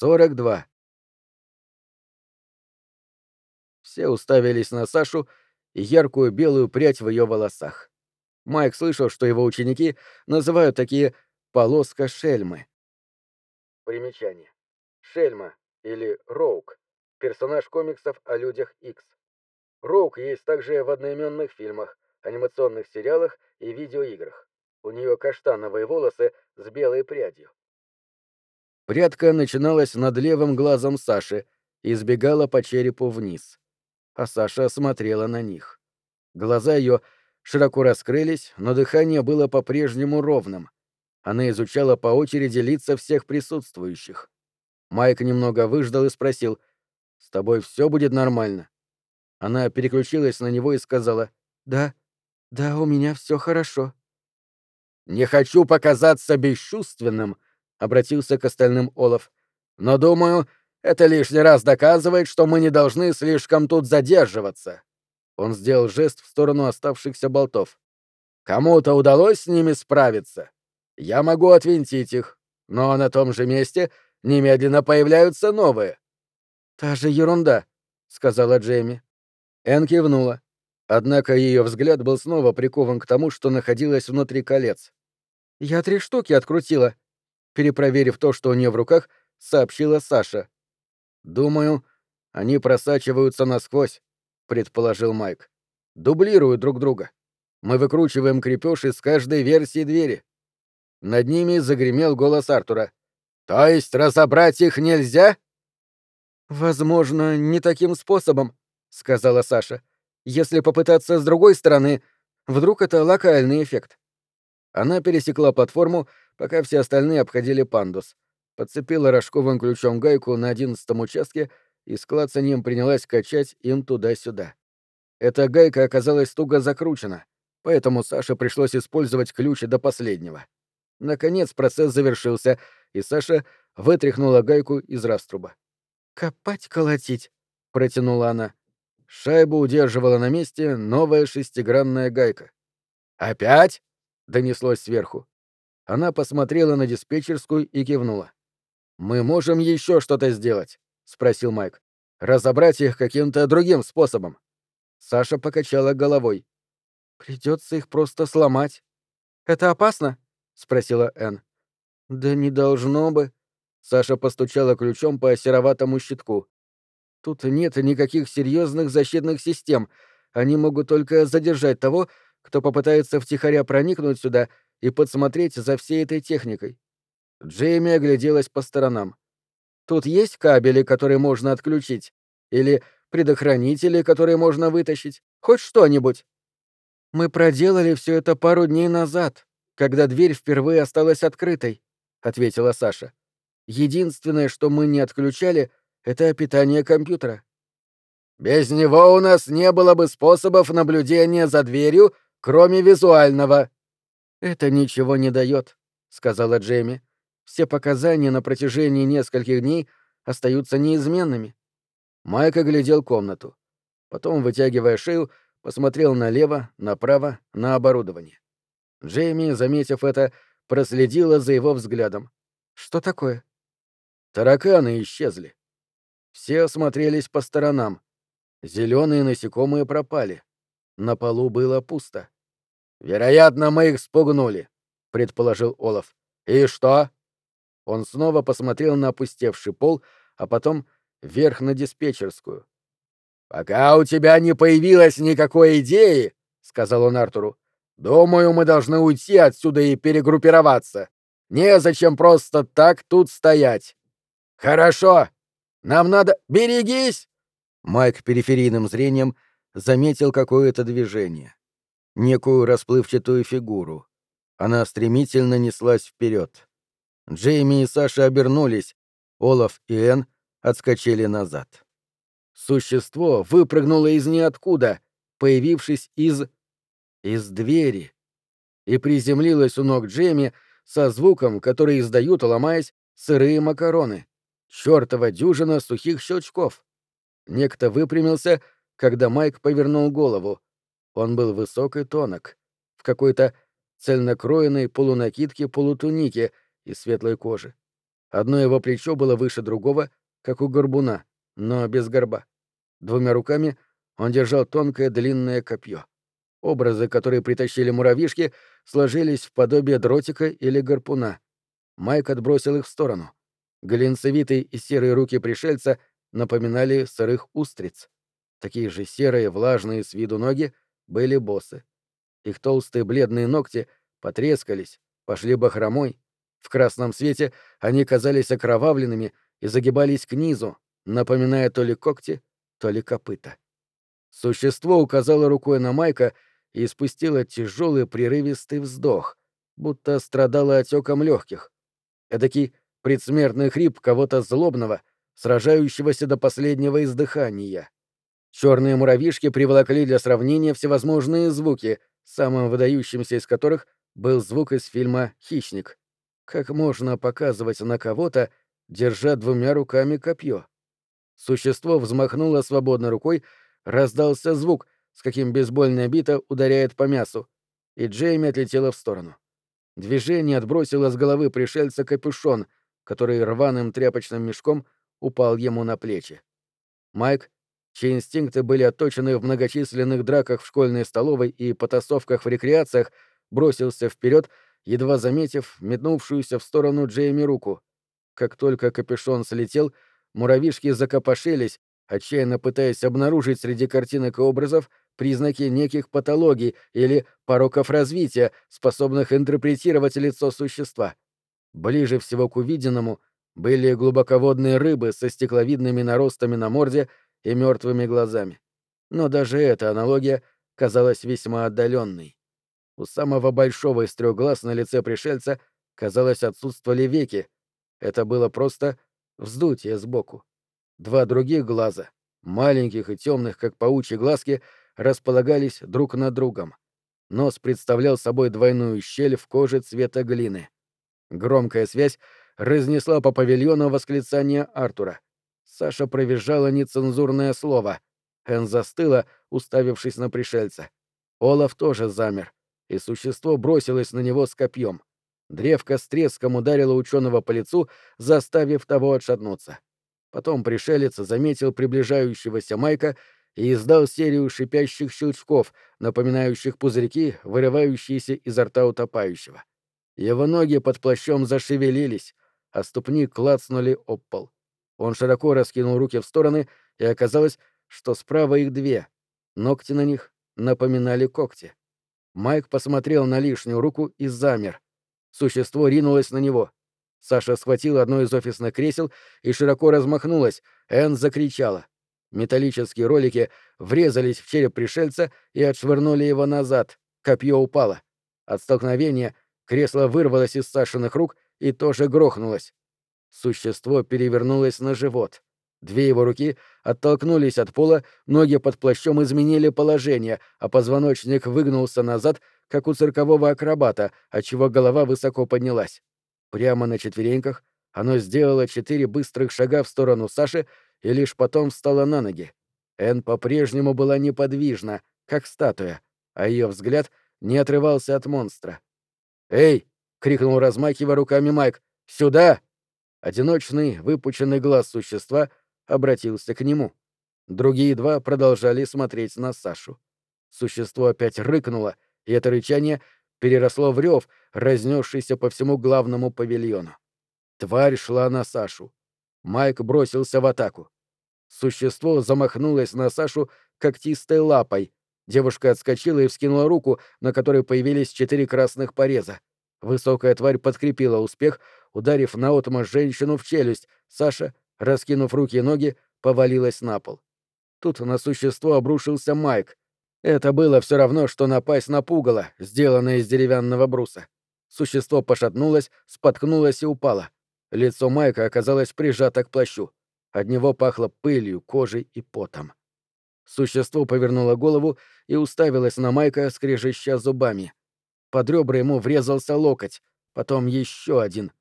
Сорок два. Все уставились на Сашу и яркую белую прядь в ее волосах. Майк слышал, что его ученики называют такие «полоска шельмы». Примечание. Шельма или Роук — персонаж комиксов о людях X. Роук есть также в одноименных фильмах, анимационных сериалах и видеоиграх. У нее каштановые волосы с белой прядью. Прядка начиналась над левым глазом Саши и сбегала по черепу вниз. А Саша смотрела на них. Глаза ее широко раскрылись, но дыхание было по-прежнему ровным. Она изучала по очереди лица всех присутствующих. Майк немного выждал и спросил, «С тобой все будет нормально?» Она переключилась на него и сказала, «Да, да, у меня все хорошо». «Не хочу показаться бесчувственным», — обратился к остальным Олаф. «Но, думаю, это лишний раз доказывает, что мы не должны слишком тут задерживаться». Он сделал жест в сторону оставшихся болтов. «Кому-то удалось с ними справиться? Я могу отвинтить их, но на том же месте немедленно появляются новые». «Та же ерунда», — сказала Джейми. Эн кивнула. Однако ее взгляд был снова прикован к тому, что находилось внутри колец. «Я три штуки открутила», перепроверив то, что у нее в руках, сообщила Саша. «Думаю, они просачиваются насквозь», — предположил Майк. «Дублируют друг друга. Мы выкручиваем крепеж из каждой версии двери». Над ними загремел голос Артура. «То есть разобрать их нельзя?» «Возможно, не таким способом», — сказала Саша. «Если попытаться с другой стороны, вдруг это локальный эффект». Она пересекла платформу пока все остальные обходили пандус. Подцепила рожковым ключом гайку на одиннадцатом участке и с клацаньем принялась качать им туда-сюда. Эта гайка оказалась туго закручена, поэтому Саше пришлось использовать ключи до последнего. Наконец процесс завершился, и Саша вытряхнула гайку из раструба. «Копать-колотить», — протянула она. Шайбу удерживала на месте новая шестигранная гайка. «Опять?» — донеслось сверху. Она посмотрела на диспетчерскую и кивнула. «Мы можем еще что-то сделать?» — спросил Майк. «Разобрать их каким-то другим способом». Саша покачала головой. Придется их просто сломать». «Это опасно?» — спросила Энн. «Да не должно бы». Саша постучала ключом по сероватому щитку. «Тут нет никаких серьезных защитных систем. Они могут только задержать того, кто попытается втихаря проникнуть сюда и подсмотреть за всей этой техникой. Джейми огляделась по сторонам. Тут есть кабели, которые можно отключить? Или предохранители, которые можно вытащить? Хоть что-нибудь? Мы проделали все это пару дней назад, когда дверь впервые осталась открытой, ответила Саша. Единственное, что мы не отключали, это питание компьютера. Без него у нас не было бы способов наблюдения за дверью, кроме визуального, «Это ничего не дает», — сказала Джейми. «Все показания на протяжении нескольких дней остаются неизменными». Майк оглядел комнату. Потом, вытягивая шею, посмотрел налево, направо, на оборудование. Джейми, заметив это, проследила за его взглядом. «Что такое?» Тараканы исчезли. Все осмотрелись по сторонам. Зеленые насекомые пропали. На полу было пусто. Вероятно, мы их спугнули, предположил Олаф. И что? Он снова посмотрел на опустевший пол, а потом вверх на диспетчерскую. Пока у тебя не появилось никакой идеи, сказал он Артуру. Думаю, мы должны уйти отсюда и перегруппироваться. Незачем просто так тут стоять. Хорошо. Нам надо... Берегись! Майк периферийным зрением заметил какое-то движение некую расплывчатую фигуру. Она стремительно неслась вперед. Джейми и Саша обернулись, Олаф и Энн отскочили назад. Существо выпрыгнуло из ниоткуда, появившись из... из двери, и приземлилось у ног Джейми со звуком, который издают, ломаясь, сырые макароны. Чёртова дюжина сухих щелчков. Некто выпрямился, когда Майк повернул голову. Он был высок и тонок, в какой-то цельнокроенной полунакидке-полутунике из светлой кожи. Одно его плечо было выше другого, как у горбуна, но без горба. Двумя руками он держал тонкое длинное копье. Образы, которые притащили муравьишки, сложились в подобие дротика или гарпуна. Майк отбросил их в сторону. Глинцевитые и серые руки пришельца напоминали сырых устриц. Такие же серые, влажные с виду ноги были босы. Их толстые бледные ногти потрескались, пошли бахромой. В красном свете они казались окровавленными и загибались к низу, напоминая то ли когти, то ли копыта. Существо указало рукой на Майка и спустило тяжелый прерывистый вздох, будто страдало отеком легких. Эдакий предсмертный хрип кого-то злобного, сражающегося до последнего издыхания. Черные муравьишки приволокли для сравнения всевозможные звуки, самым выдающимся из которых был звук из фильма «Хищник». Как можно показывать на кого-то, держа двумя руками копье? Существо взмахнуло свободной рукой, раздался звук, с каким бейсбольная бита ударяет по мясу, и Джейми отлетела в сторону. Движение отбросило с головы пришельца капюшон, который рваным тряпочным мешком упал ему на плечи. Майк, чьи инстинкты были отточены в многочисленных драках в школьной столовой и потасовках в рекреациях, бросился вперед, едва заметив метнувшуюся в сторону Джейми руку. Как только капюшон слетел, муравьишки закопошились, отчаянно пытаясь обнаружить среди картинок и образов признаки неких патологий или пороков развития, способных интерпретировать лицо существа. Ближе всего к увиденному были глубоководные рыбы со стекловидными наростами на морде и мертвыми глазами. Но даже эта аналогия казалась весьма отдаленной. У самого большого из трех глаз на лице пришельца, казалось, отсутствовали веки. Это было просто вздутие сбоку. Два других глаза, маленьких и темных, как паучьи глазки, располагались друг над другом. Нос представлял собой двойную щель в коже цвета глины. Громкая связь разнесла по павильону восклицание Артура. Саша провизжала нецензурное слово. Эн застыла, уставившись на пришельца. Олаф тоже замер и существо бросилось на него с копьем. Древко с треском ударило ученого по лицу, заставив того отшатнуться. Потом пришелец заметил приближающегося Майка и издал серию шипящих щелчков, напоминающих пузырьки, вырывающиеся изо рта утопающего. Его ноги под плащом зашевелились, а ступни клацнули об пол. Он широко раскинул руки в стороны, и оказалось, что справа их две. Ногти на них напоминали когти. Майк посмотрел на лишнюю руку и замер. Существо ринулось на него. Саша схватила одно из офисных кресел и широко размахнулась. Энн закричала. Металлические ролики врезались в череп пришельца и отшвырнули его назад. Копье упало. От столкновения кресло вырвалось из Сашиных рук и тоже грохнулось. Существо перевернулось на живот. Две его руки оттолкнулись от пола, ноги под плащом изменили положение, а позвоночник выгнулся назад, как у циркового акробата, отчего голова высоко поднялась. Прямо на четвереньках оно сделало четыре быстрых шага в сторону Саши и лишь потом встала на ноги. Эн по-прежнему была неподвижна, как статуя, а ее взгляд не отрывался от монстра. «Эй!» — крикнул, размахивая руками Майк. «Сюда!» Одиночный, выпученный глаз существа обратился к нему. Другие два продолжали смотреть на Сашу. Существо опять рыкнуло, и это рычание переросло в рев, разнесшийся по всему главному павильону. Тварь шла на Сашу. Майк бросился в атаку. Существо замахнулось на Сашу когтистой лапой. Девушка отскочила и вскинула руку, на которой появились четыре красных пореза. Высокая тварь подкрепила успех, ударив наотмашь женщину в челюсть. Саша раскинув руки и ноги, повалилась на пол. Тут на существо обрушился Майк. Это было все равно, что напасть на пугало, сделанное из деревянного бруса. Существо пошатнулось, споткнулось и упало. Лицо Майка оказалось прижато к плащу. От него пахло пылью, кожей и потом. Существо повернуло голову и уставилось на Майка, скрежеща зубами. Под ребра ему врезался локоть, потом еще один.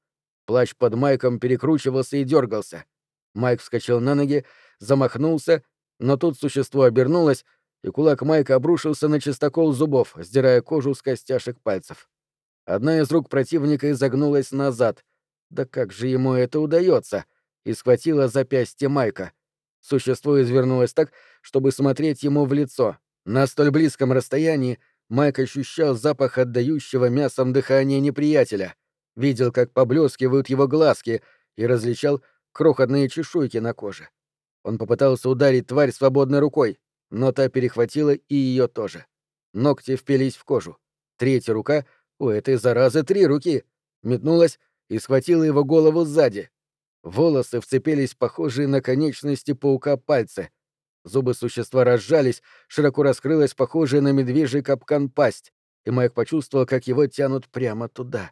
Плащ под Майком перекручивался и дергался. Майк вскочил на ноги, замахнулся, но тут существо обернулось, и кулак Майка обрушился на чистокол зубов, сдирая кожу с костяшек пальцев. Одна из рук противника изогнулась назад, Да как же ему это удается? И схватила запястье Майка. Существо извернулось так, чтобы смотреть ему в лицо. На столь близком расстоянии Майк ощущал запах отдающего мясом дыхания неприятеля, видел, как поблескивают его глазки, и различал крохотные чешуйки на коже. Он попытался ударить тварь свободной рукой, но та перехватила и ее тоже. Ногти впились в кожу. Третья рука, у этой заразы три руки, метнулась и схватила его голову сзади. Волосы вцепились похожие на конечности паука пальцы. Зубы существа разжались, широко раскрылась похожая на медвежий капкан пасть, и Майк почувствовал, как его тянут прямо туда.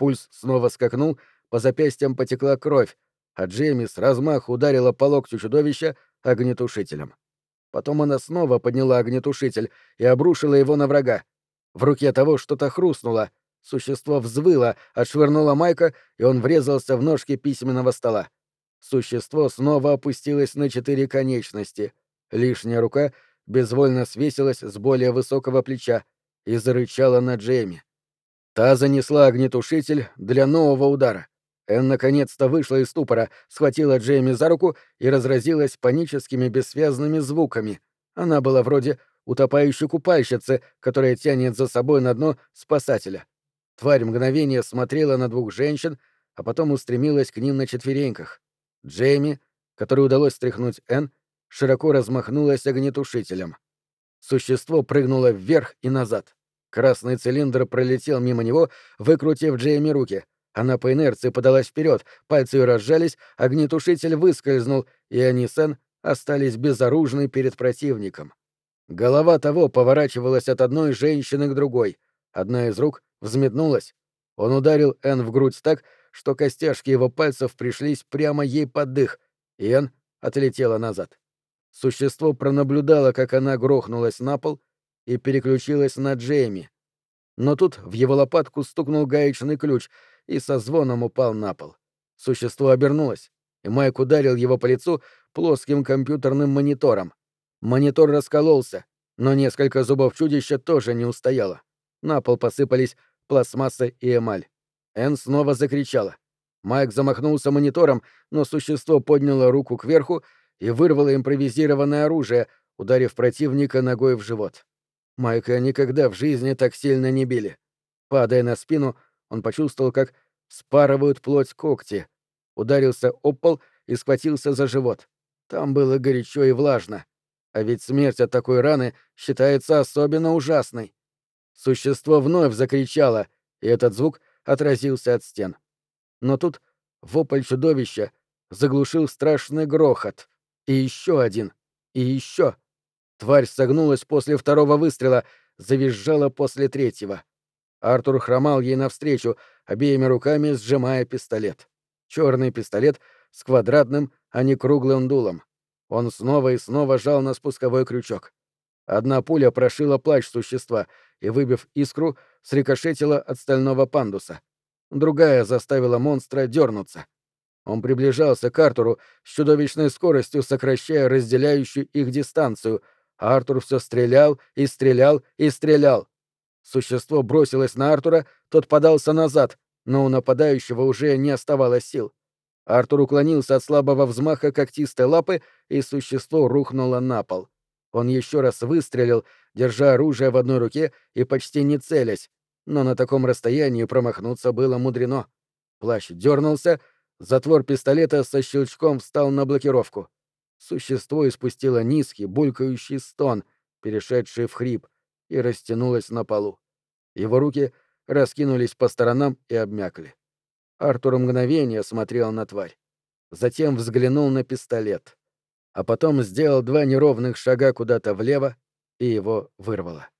Пульс снова скакнул, по запястьям потекла кровь, а Джейми с размаху ударила по локтю чудовища огнетушителем. Потом она снова подняла огнетушитель и обрушила его на врага. В руке того что-то хрустнуло. Существо взвыло, отшвырнуло Майка, и он врезался в ножки письменного стола. Существо снова опустилось на четыре конечности. Лишняя рука безвольно свесилась с более высокого плеча и зарычала на Джейми. Та занесла огнетушитель для нового удара. Эн наконец-то вышла из ступора, схватила Джейми за руку и разразилась паническими бессвязными звуками. Она была вроде утопающей купальщицы, которая тянет за собой на дно спасателя. Тварь мгновение смотрела на двух женщин, а потом устремилась к ним на четвереньках. Джейми, которой удалось стряхнуть Энн, широко размахнулась огнетушителем. Существо прыгнуло вверх и назад. Красный цилиндр пролетел мимо него, выкрутив Джейми руки. Она по инерции подалась вперед, пальцы ее разжались, огнетушитель выскользнул, и они с Энн остались безоружны перед противником. Голова того поворачивалась от одной женщины к другой. Одна из рук взметнулась. Он ударил Энн в грудь так, что костяшки его пальцев пришлись прямо ей под дых, и Энн отлетела назад. Существо пронаблюдало, как она грохнулась на пол и переключилась на Джейми. Но тут в его лопатку стукнул гаечный ключ и со звоном упал на пол. Существо обернулось, и Майк ударил его по лицу плоским компьютерным монитором. Монитор раскололся, но несколько зубов чудища тоже не устояло. На пол посыпались пластмасса и эмаль. Энн снова закричала. Майк замахнулся монитором, но существо подняло руку кверху и вырвало импровизированное оружие, ударив противника ногой в живот. Майка никогда в жизни так сильно не били. Падая на спину, он почувствовал, как спарывают плоть когти. Ударился об пол и схватился за живот. Там было горячо и влажно. А ведь смерть от такой раны считается особенно ужасной. Существо вновь закричало, и этот звук отразился от стен. Но тут вопль чудовища заглушил страшный грохот. И еще один. И еще. Тварь согнулась после второго выстрела, завизжала после третьего. Артур хромал ей навстречу, обеими руками сжимая пистолет. Черный пистолет с квадратным, а не круглым дулом. Он снова и снова жал на спусковой крючок. Одна пуля прошила плащ существа и, выбив искру, срикошетила от стального пандуса. Другая заставила монстра дернуться. Он приближался к Артуру с чудовищной скоростью, сокращая разделяющую их дистанцию, Артур все стрелял и стрелял и стрелял. Существо бросилось на Артура, тот подался назад, но у нападающего уже не оставалось сил. Артур уклонился от слабого взмаха когтистой лапы, и существо рухнуло на пол. Он еще раз выстрелил, держа оружие в одной руке и почти не целясь, но на таком расстоянии промахнуться было мудрено. Плащ дернулся, затвор пистолета со щелчком встал на блокировку. Существо испустило низкий, булькающий стон, перешедший в хрип, и растянулось на полу. Его руки раскинулись по сторонам и обмякли. Артур мгновение смотрел на тварь. Затем взглянул на пистолет. А потом сделал два неровных шага куда-то влево, и его вырвало.